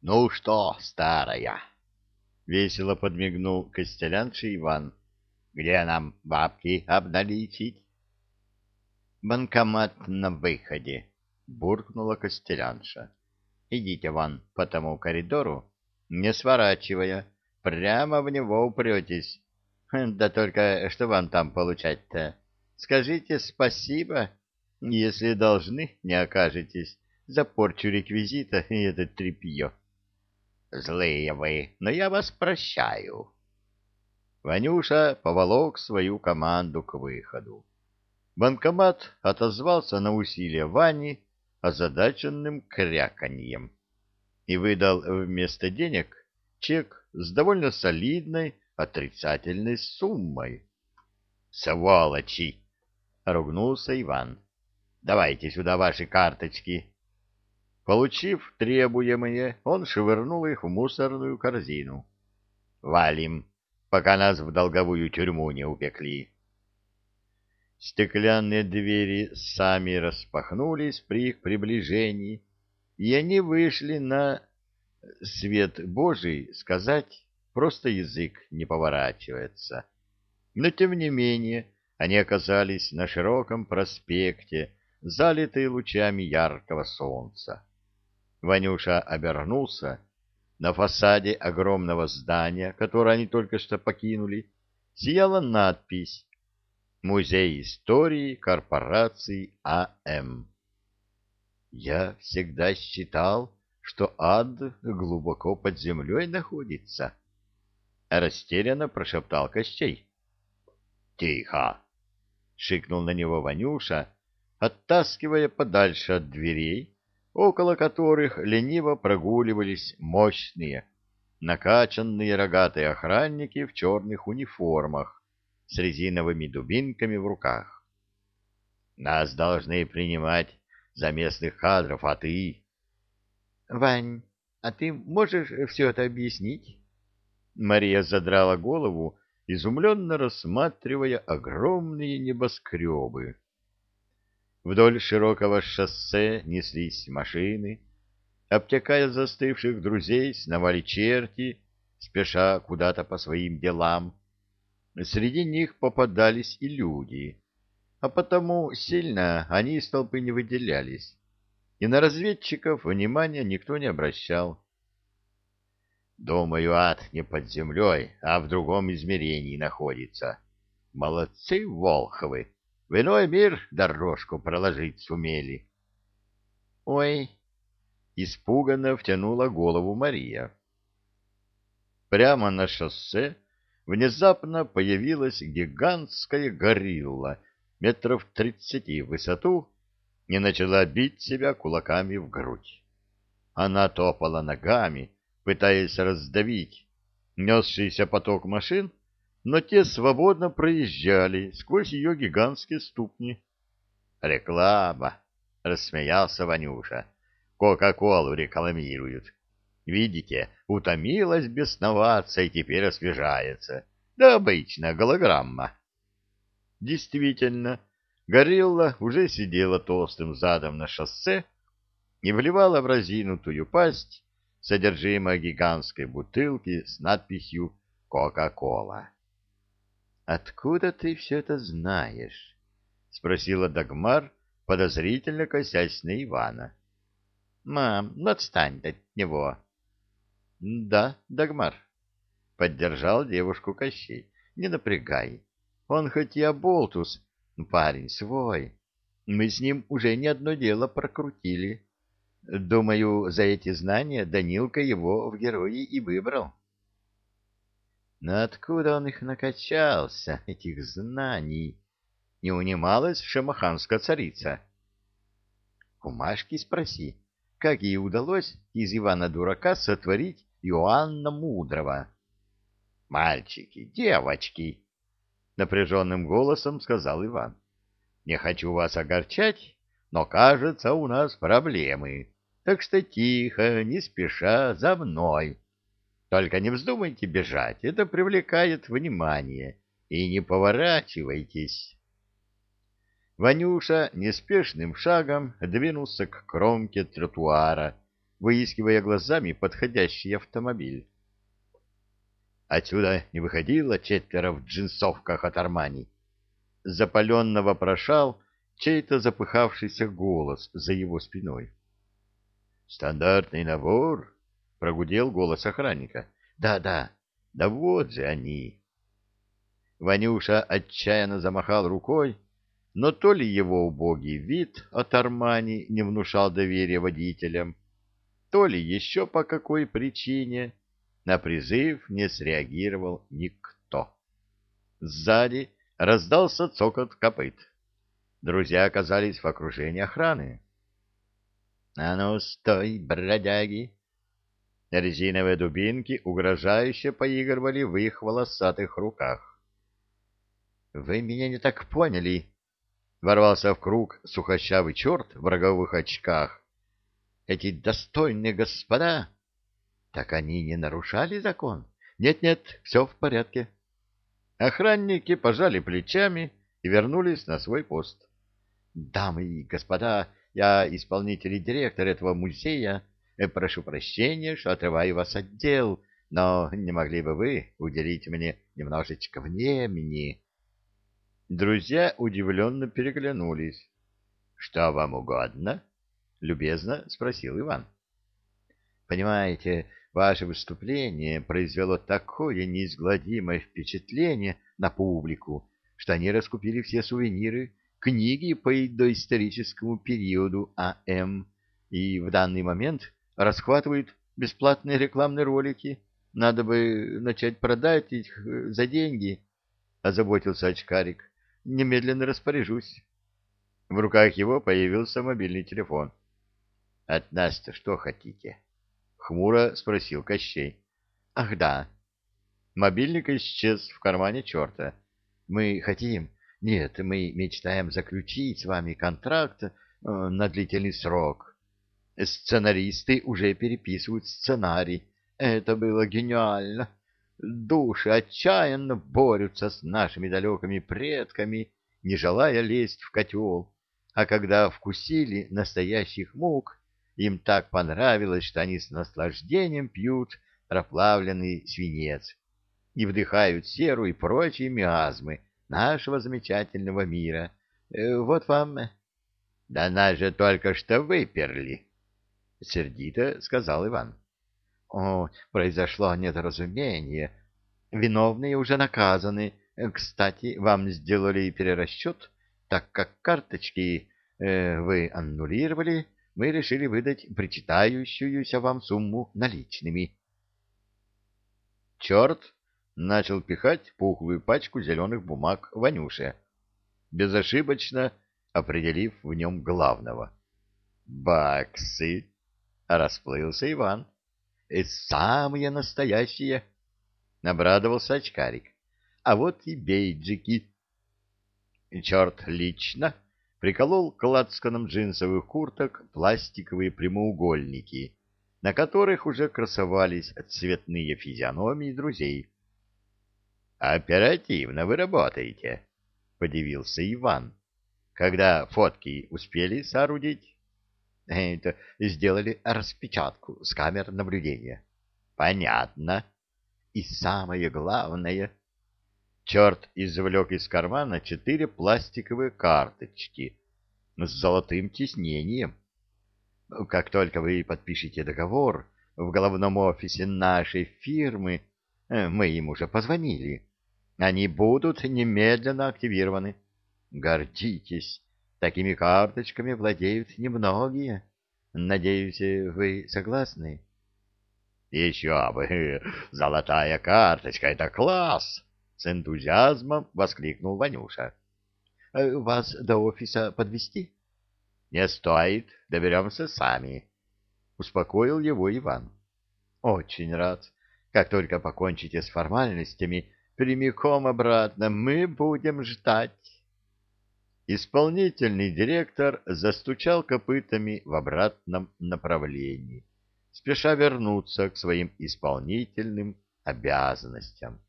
— Ну что, старая? — весело подмигнул костелянший Иван. — Где нам бабки обналичить? — Банкомат на выходе, — буркнула костелянша. — Идите вон по тому коридору, не сворачивая, прямо в него упретесь. Да только что вам там получать-то? Скажите спасибо, если должны не окажетесь за порчу реквизита и это тряпье. Злые вы, но я вас прощаю. Ванюша поволок свою команду к выходу. Банкомат отозвался на усилия Вани озадаченным кряканьем и выдал вместо денег чек с довольно солидной отрицательной суммой. «Сволочи!» — ругнулся Иван. «Давайте сюда ваши карточки». Получив требуемые, он швырнул их в мусорную корзину. «Валим, пока нас в долговую тюрьму не упекли». Стеклянные двери сами распахнулись при их приближении, и они вышли на свет Божий, сказать просто язык не поворачивается. Но, тем не менее, они оказались на широком проспекте, залитые лучами яркого солнца. Ванюша обернулся. На фасаде огромного здания, которое они только что покинули, сияла надпись «Музей истории корпорации АМ». «Я всегда считал, что ад глубоко под землей находится», — растерянно прошептал Кощей. «Тихо!» — шикнул на него Ванюша, оттаскивая подальше от дверей, около которых лениво прогуливались мощные, накачанные рогатые охранники в черных униформах с резиновыми дубинками в руках. «Нас должны принимать за местных кадров, а ты...» «Вань, а ты можешь все это объяснить?» Мария задрала голову, изумленно рассматривая огромные небоскребы. Вдоль широкого шоссе неслись машины. Обтекая застывших друзей, сновали черти, спеша куда-то по своим делам. Среди них попадались и люди, а потому сильно они из толпы не выделялись, и на разведчиков внимания никто не обращал. Думаю, ад не под землей, а в другом измерении находится. Молодцы, Волховы! В иной мир дорожку проложить сумели. Ой! Испуганно втянула голову Мария. Прямо на шоссе внезапно появилась гигантская горилла метров тридцати в высоту и начала бить себя кулаками в грудь. Она топала ногами, пытаясь раздавить несшийся поток машин, но те свободно проезжали сквозь ее гигантские ступни. «Реклама!» — рассмеялся Ванюша. «Кока-колу рекламируют. Видите, утомилась бесноваться и теперь освежается. Да обычная голограмма». Действительно, горилла уже сидела толстым задом на шоссе и вливала в разинутую пасть содержимое гигантской бутылки с надписью «Кока-кола». «Откуда ты все это знаешь?» — спросила Дагмар, подозрительно косясь на Ивана. «Мам, ну отстань от него». «Да, Дагмар», — поддержал девушку Кощей. «Не напрягай. Он хоть и оболтус, парень свой. Мы с ним уже не одно дело прокрутили. Думаю, за эти знания Данилка его в герои и выбрал». Но откуда он их накачался, этих знаний? Не унималась шамаханская царица. У Машки спроси, как ей удалось из Ивана Дурака сотворить Иоанна Мудрого. «Мальчики, девочки!» — напряженным голосом сказал Иван. «Не хочу вас огорчать, но, кажется, у нас проблемы, так что тихо, не спеша, за мной». Только не вздумайте бежать, это привлекает внимание, и не поворачивайтесь. Ванюша неспешным шагом двинулся к кромке тротуара, выискивая глазами подходящий автомобиль. Отсюда не выходило четверо в джинсовках от Армани. Запаленно вопрошал чей-то запыхавшийся голос за его спиной. «Стандартный набор?» — прогудел голос охранника. «Да-да, да вот же они!» Ванюша отчаянно замахал рукой, но то ли его убогий вид от Армани не внушал доверия водителям, то ли еще по какой причине на призыв не среагировал никто. Сзади раздался цокот копыт. Друзья оказались в окружении охраны. — А ну, стой, бродяги! Резиновые дубинки угрожающе поигрывали в их волосатых руках. — Вы меня не так поняли, ворвался в круг сухощавый черт в роговых очках. Эти достойные господа, так они не нарушали закон? Нет-нет, все в порядке. Охранники пожали плечами и вернулись на свой пост. Дамы и господа, я исполнитель и директор этого музея. Э, прошу прощения, что отрываю вас от дел, но не могли бы вы уделить мне немножечко времени? Друзья удивленно переглянулись. — Что вам угодно? — любезно спросил Иван. — Понимаете, ваше выступление произвело такое неизгладимое впечатление на публику, что они раскупили все сувениры, книги по доисторическому периоду А.М. и в данный момент расхватывают бесплатные рекламные ролики. Надо бы начать продать их э, за деньги, — озаботился очкарик немедленно распоряжусь. В руках его появился мобильный телефон. — От нас-то что хотите? — хмуро спросил Кощей. — Ах, да. Мобильник исчез в кармане черта. — Мы хотим... Нет, мы мечтаем заключить с вами контракт э, на длительный срок. Сценаристы уже переписывают сценарий. Это было гениально. Души отчаянно борются с нашими далекими предками, не желая лезть в котел, а когда вкусили настоящих мук, им так понравилось, что они с наслаждением пьют проплавленный свинец и вдыхают серу и прочие миазмы нашего замечательного мира. Э, вот вам... — Да нас же только что выперли, — сердито сказал Иван. О, произошло недоразумение. Виновные уже наказаны. Кстати, вам сделали перерасчет, так как карточки э, вы аннулировали, мы решили выдать причитающуюся вам сумму наличными. Черт начал пихать пухлую пачку зеленых бумаг Ванюше, безошибочно определив в нем главного. «Баксы!» — расплылся Иван. Самые настоящие, — обрадовался очкарик. А вот и бейджики. Черт лично приколол к лацканам джинсовых курток пластиковые прямоугольники, на которых уже красовались цветные физиономии друзей. «Оперативно вы работаете», — подивился Иван. «Когда фотки успели соорудить?» Это сделали распечатку с камер наблюдения. Понятно. И самое главное... Черт извлек из кармана четыре пластиковые карточки с золотым тиснением. Как только вы подпишете договор в головном офисе нашей фирмы, э, мы им уже позвонили, они будут немедленно активированы. Гордитесь, Такими карточками владеют немногие. Надеюсь, вы согласны? — Еще бы! Золотая карточка — это класс! — с энтузиазмом воскликнул Ванюша. — Вас до офиса подвести? Не стоит, доберемся сами, — успокоил его Иван. — Очень рад. Как только покончите с формальностями, прямиком обратно мы будем ждать. Исполнительный директор застучал копытами в обратном направлении, спеша вернуться к своим исполнительным обязанностям.